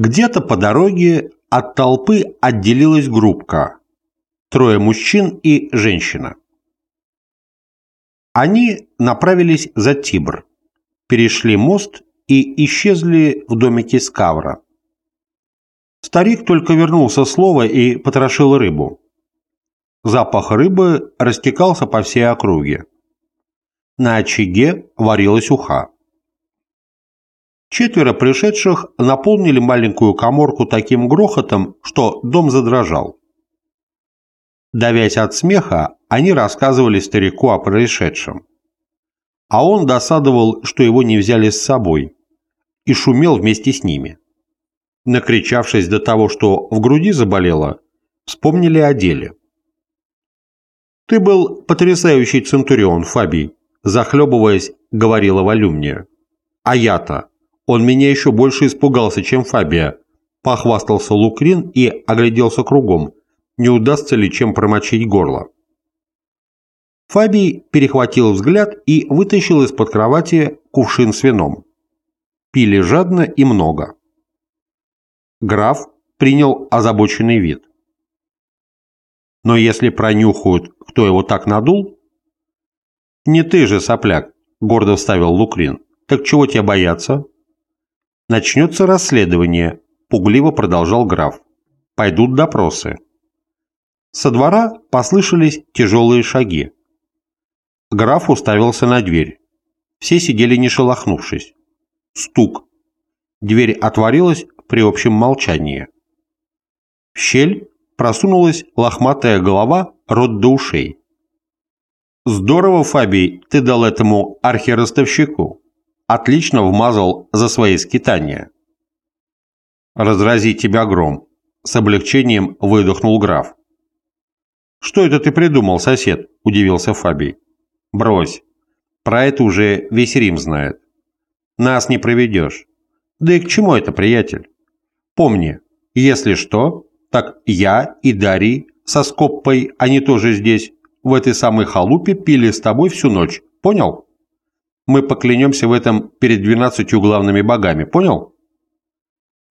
Где-то по дороге от толпы отделилась группка. Трое мужчин и женщина. Они направились за Тибр, перешли мост и исчезли в домике Скавра. Старик только вернулся с лова и потрошил рыбу. Запах рыбы растекался по всей округе. На очаге варилась уха. Четверо пришедших наполнили маленькую коморку таким грохотом, что дом задрожал. Давясь от смеха, они рассказывали старику о происшедшем. А он досадовал, что его не взяли с собой, и шумел вместе с ними. Накричавшись до того, что в груди заболело, вспомнили о деле. «Ты был потрясающий центурион, Фабий», захлебываясь, говорила Валюмния. «А я-то, он меня еще больше испугался, чем Фабия», похвастался Лукрин и огляделся кругом, не удастся ли чем промочить горло. Фабий перехватил взгляд и вытащил из-под кровати кувшин с вином. Пили жадно и много. Граф принял озабоченный вид. Но если пронюхают, кто его так надул... Не ты же, сопляк, гордо вставил Лукрин. Так чего тебя бояться? Начнется расследование, пугливо продолжал граф. Пойдут допросы. Со двора послышались тяжелые шаги. Граф уставился на дверь. Все сидели не шелохнувшись. Стук. Дверь отворилась при общем молчании. В щель просунулась лохматая голова рот до ушей. «Здорово, Фабий, ты дал этому архиростовщику. Отлично вмазал за свои скитания». «Разрази тебя гром», — с облегчением выдохнул граф. «Что это ты придумал, сосед?» – удивился Фабий. «Брось. Про это уже весь Рим знает. Нас не проведешь. Да и к чему это, приятель? Помни, если что, так я и Дарий со Скоппой, они тоже здесь, в этой самой халупе пили с тобой всю ночь. Понял? Мы поклянемся в этом перед двенадцатью главными богами. Понял?»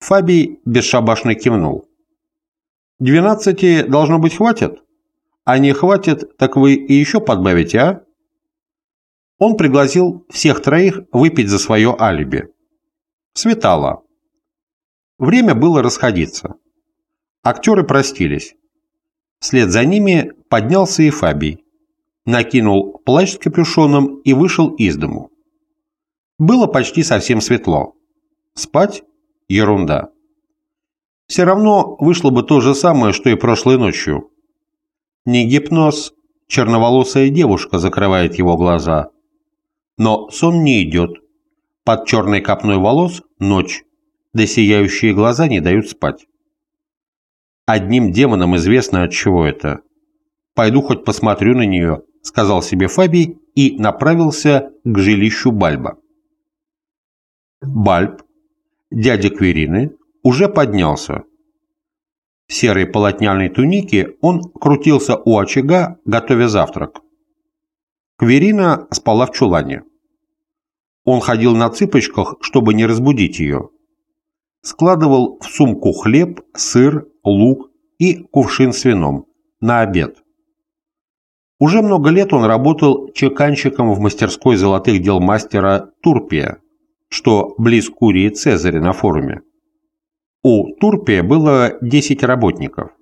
Фабий бесшабашно кивнул. «Двенадцати, должно быть, хватит?» А не хватит, так вы и еще подбавите, а? Он пригласил всех троих выпить за свое алиби. Светало. Время было расходиться. Актеры простились. Вслед за ними поднялся и Фабий. Накинул плащ с капюшоном и вышел из дому. Было почти совсем светло. Спать – ерунда. Все равно вышло бы то же самое, что и прошлой ночью. Не гипноз, черноволосая девушка закрывает его глаза. Но сон не идет. Под черной копной волос ночь, да сияющие глаза не дают спать. Одним демонам известно от чего это. «Пойду хоть посмотрю на нее», — сказал себе Фабий и направился к жилищу Бальба. Бальб, дядя Кверины, уже поднялся. В серой полотняной тунике он крутился у очага, готовя завтрак. Кверина спала в чулане. Он ходил на цыпочках, чтобы не разбудить ее. Складывал в сумку хлеб, сыр, лук и кувшин с вином на обед. Уже много лет он работал чеканщиком в мастерской золотых дел мастера Турпия, что близ Курии Цезаря на форуме. У Турпия было 10 работников.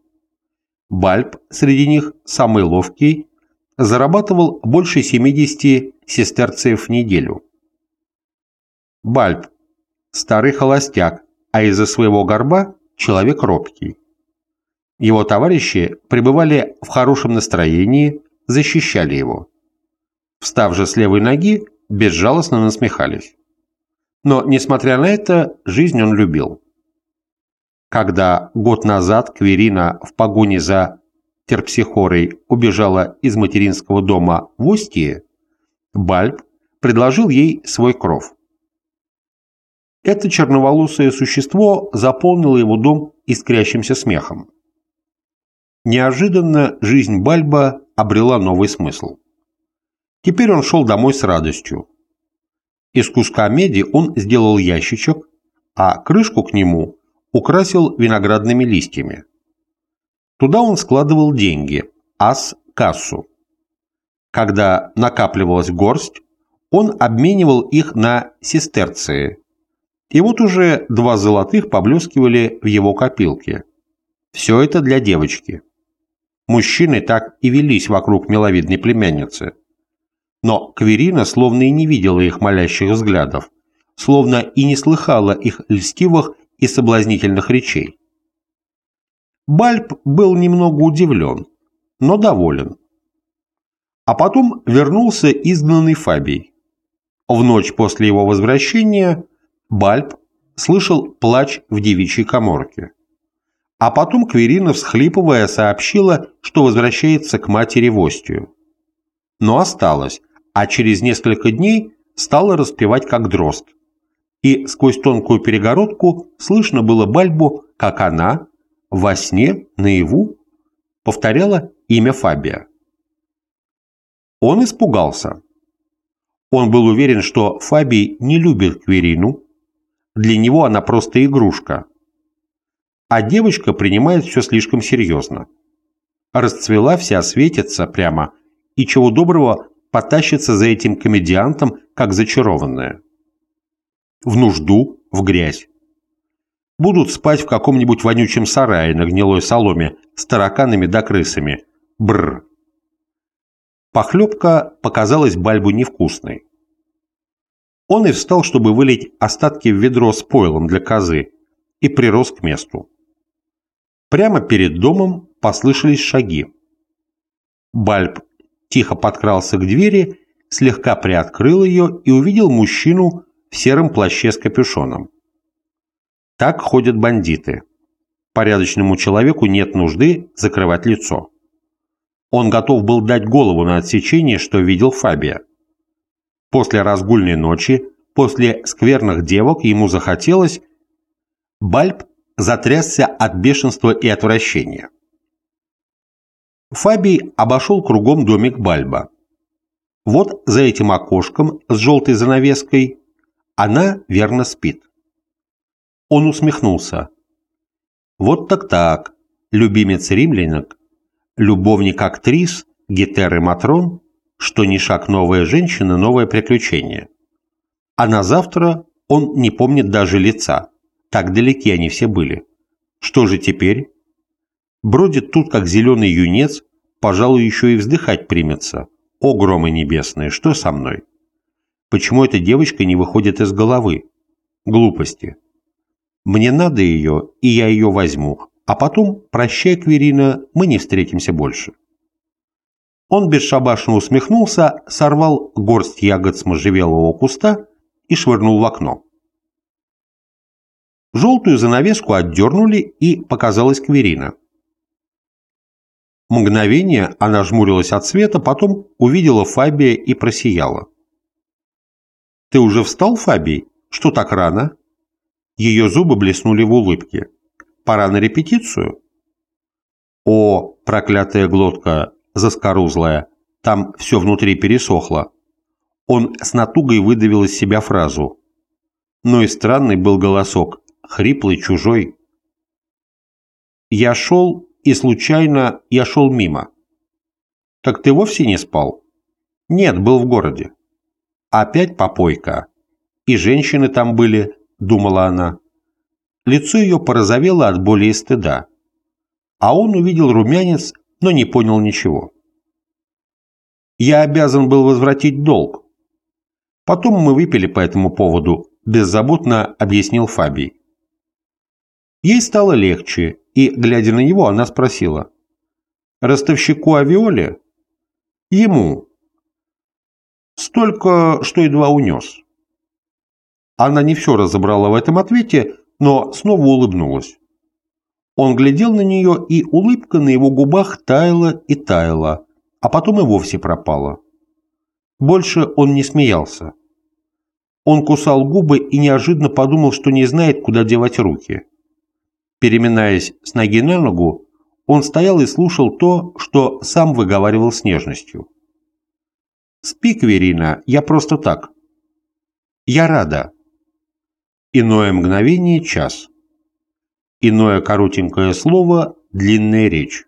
Бальб среди них самый ловкий, зарабатывал больше 70 сестерцев в неделю. Бальб – старый холостяк, а из-за своего горба – человек робкий. Его товарищи пребывали в хорошем настроении, защищали его. Встав же с левой ноги, безжалостно насмехались. Но, несмотря на это, жизнь он любил когда год назад Кверина в погоне за Терпсихорой убежала из материнского дома в Устье, Бальб предложил ей свой кров. Это черноволосое существо заполнило его дом искрящимся смехом. Неожиданно жизнь Бальба обрела новый смысл. Теперь он шел домой с радостью. Из куска меди он сделал ящичек, а крышку к нему украсил виноградными листьями. Туда он складывал деньги, ас-кассу. Когда накапливалась горсть, он обменивал их на сестерции. И вот уже два золотых поблескивали в его копилке. Все это для девочки. Мужчины так и велись вокруг миловидной племянницы. Но Кверина словно и не видела их молящих взглядов, словно и не слыхала их льстивых и соблазнительных речей. Бальб был немного удивлен, но доволен. А потом вернулся изгнанный Фабий. В ночь после его возвращения Бальб слышал плач в девичьей коморке. А потом Кверина, всхлипывая, сообщила, что возвращается к матери в Остию. Но осталась, а через несколько дней стала распевать как дрозд. И сквозь тонкую перегородку слышно было Бальбу, как она, во сне, наяву, повторяла имя Фабия. Он испугался. Он был уверен, что Фабий не любит Кверину, для него она просто игрушка. А девочка принимает все слишком серьезно. Расцвела вся, светится прямо, и чего доброго потащится за этим комедиантом, как зачарованная. В нужду, в грязь. Будут спать в каком-нибудь вонючем сарае на гнилой соломе с тараканами да крысами. Бррр. Похлебка показалась Бальбу невкусной. Он и встал, чтобы вылить остатки в ведро с пойлом для козы, и прирос к месту. Прямо перед домом послышались шаги. Бальб тихо подкрался к двери, слегка приоткрыл ее и увидел мужчину в сером плаще с капюшоном. Так ходят бандиты. Порядочному человеку нет нужды закрывать лицо. Он готов был дать голову на отсечение, что видел Фабия. После разгульной ночи, после скверных девок ему захотелось... Бальб затрясся от бешенства и отвращения. Фабий обошел кругом домик Бальба. Вот за этим окошком с желтой занавеской она верно спит. Он усмехнулся. Вот так-так, любимец римлянок, любовник актрис, Гетер Матрон, что ни шаг новая женщина, новое приключение. А на завтра он не помнит даже лица, так далеки они все были. Что же теперь? Бродит тут, как зеленый юнец, пожалуй, еще и вздыхать примется. О, громы небесные, что со мной? Почему эта девочка не выходит из головы? Глупости. Мне надо ее, и я ее возьму. А потом, прощай, Кверина, мы не встретимся больше. Он бесшабашно усмехнулся, сорвал горсть ягод с можжевелого куста и швырнул в окно. Желтую занавеску отдернули, и показалась Кверина. Мгновение она жмурилась от света, потом увидела Фабия и просияла. «Ты уже встал, Фабий? Что так рано?» Ее зубы блеснули в улыбке. «Пора на репетицию?» «О, проклятая глотка, заскорузлая, там все внутри пересохло!» Он с натугой выдавил из себя фразу. Но и странный был голосок, хриплый, чужой. «Я шел и случайно я шел мимо. Так ты вовсе не спал? Нет, был в городе. Опять попойка. И женщины там были, думала она. Лицо ее порозовело от боли и стыда. А он увидел румянец, но не понял ничего. Я обязан был возвратить долг. Потом мы выпили по этому поводу, беззаботно объяснил Фабий. Ей стало легче, и, глядя на него, она спросила. «Ростовщику Авиоле?» «Ему». «Столько, что едва унес». Она не все разобрала в этом ответе, но снова улыбнулась. Он глядел на нее, и улыбка на его губах таяла и таяла, а потом и вовсе пропала. Больше он не смеялся. Он кусал губы и неожиданно подумал, что не знает, куда девать руки. Переминаясь с ноги на ногу, он стоял и слушал то, что сам выговаривал с нежностью. «Спи, Кверина, я просто так». «Я рада». Иное мгновение – час. Иное коротенькое слово – длинная речь.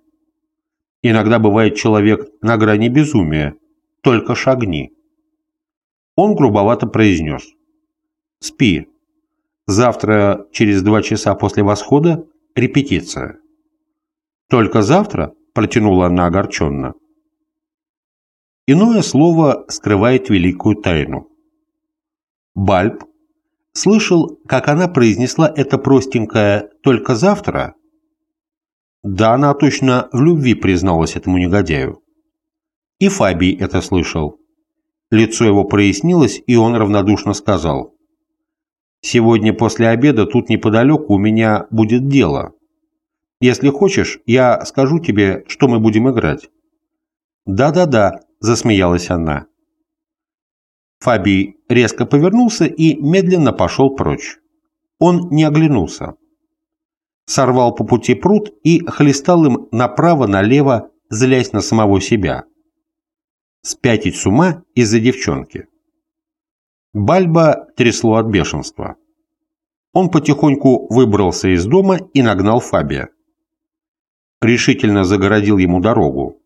Иногда бывает человек на грани безумия, только шагни. Он грубовато произнес. «Спи. Завтра, через два часа после восхода, репетиция». «Только завтра?» – протянула она огорченно. Иное слово скрывает великую тайну. Бальб слышал, как она произнесла это простенькое «только завтра»? Да, она точно в любви призналась этому негодяю. И Фабий это слышал. Лицо его прояснилось, и он равнодушно сказал. «Сегодня после обеда тут неподалеку у меня будет дело. Если хочешь, я скажу тебе, что мы будем играть». «Да-да-да», – засмеялась она. Фабий резко повернулся и медленно пошел прочь. Он не оглянулся. Сорвал по пути пруд и хлестал им направо-налево, злясь на самого себя. Спятить с ума из-за девчонки. Бальба трясло от бешенства. Он потихоньку выбрался из дома и нагнал Фабия. Решительно загородил ему дорогу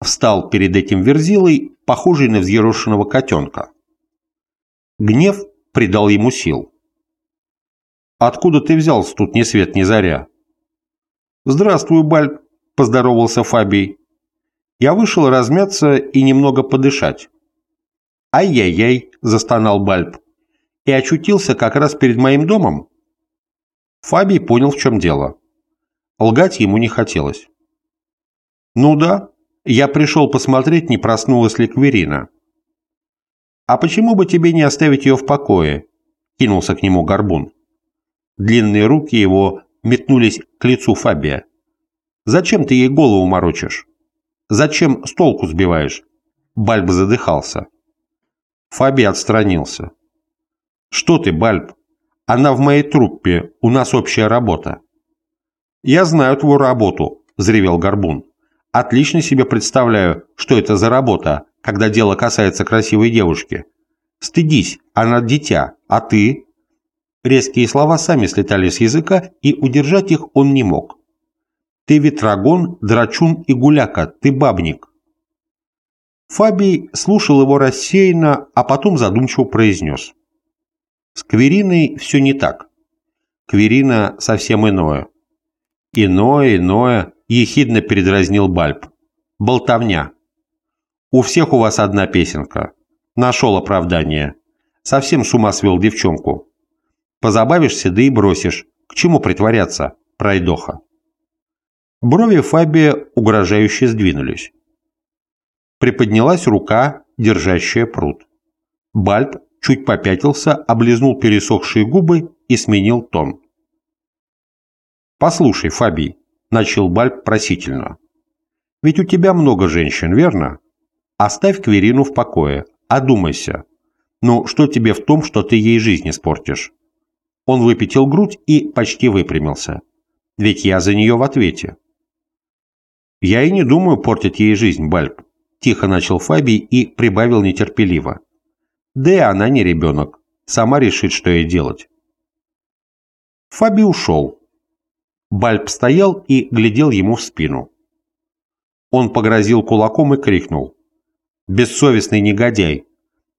встал перед этим верзилой, похожий на взъерошенного котенка. Гнев придал ему сил. «Откуда ты взялся тут ни свет ни заря?» «Здравствуй, Бальб», – поздоровался Фабий. Я вышел размяться и немного подышать. «Ай-яй-яй», – застонал Бальб. «И очутился как раз перед моим домом?» Фабий понял, в чем дело. Лгать ему не хотелось. «Ну да, я пришел посмотреть, не проснулась ли Кверина. «А почему бы тебе не оставить ее в покое?» – кинулся к нему Горбун. Длинные руки его метнулись к лицу Фабия. «Зачем ты ей голову морочишь? Зачем с толку сбиваешь?» Бальб задыхался. Фаби отстранился. «Что ты, Бальб? Она в моей труппе, у нас общая работа». «Я знаю твою работу», – взревел Горбун. Отлично себе представляю, что это за работа, когда дело касается красивой девушки. Стыдись, она дитя, а ты? Резкие слова сами слетали с языка, и удержать их он не мог. Ты ветрогон, драчун и гуляка, ты бабник. Фабий слушал его рассеянно, а потом задумчиво произнес. С Квериной все не так. Кверина совсем иное. Иное, иное, ехидно передразнил Бальб. «Болтовня. У всех у вас одна песенка. Нашел оправдание. Совсем с ума свел девчонку. Позабавишься, да и бросишь. К чему притворяться, пройдоха?» Брови Фабия угрожающе сдвинулись. Приподнялась рука, держащая пруд. Бальб чуть попятился, облизнул пересохшие губы и сменил тон. «Послушай, Фабий, – начал Бальб просительно. «Ведь у тебя много женщин, верно? Оставь Кверину в покое, одумайся. Ну, что тебе в том, что ты ей жизнь испортишь?» Он выпятил грудь и почти выпрямился. «Ведь я за нее в ответе». «Я и не думаю портить ей жизнь, Бальб», – тихо начал Фабий и прибавил нетерпеливо. «Да и она не ребенок. Сама решит, что ей делать». Фаби ушел, Бальб стоял и глядел ему в спину. Он погрозил кулаком и крикнул. «Бессовестный негодяй!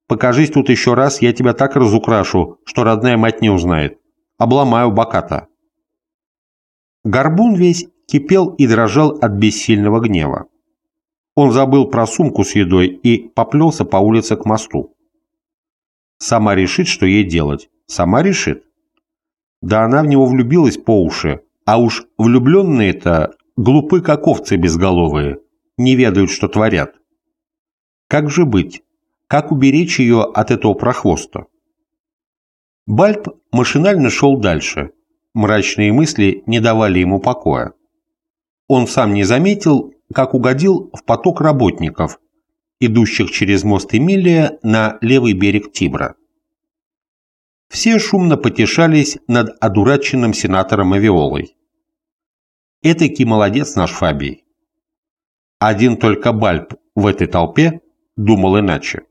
Покажись тут еще раз, я тебя так разукрашу, что родная мать не узнает. Обломаю боката!» Горбун весь кипел и дрожал от бессильного гнева. Он забыл про сумку с едой и поплелся по улице к мосту. Сама решит, что ей делать. Сама решит. Да она в него влюбилась по уши, а уж влюбленные-то глупы, как овцы безголовые, не ведают, что творят. Как же быть? Как уберечь ее от этого прохвоста? Бальб машинально шел дальше. Мрачные мысли не давали ему покоя. Он сам не заметил, как угодил в поток работников, идущих через мост Эмилия на левый берег Тибра. Все шумно потешались над одураченным сенатором Авиолой. Этакий молодец наш Фабий. Один только Бальб в этой толпе думал иначе.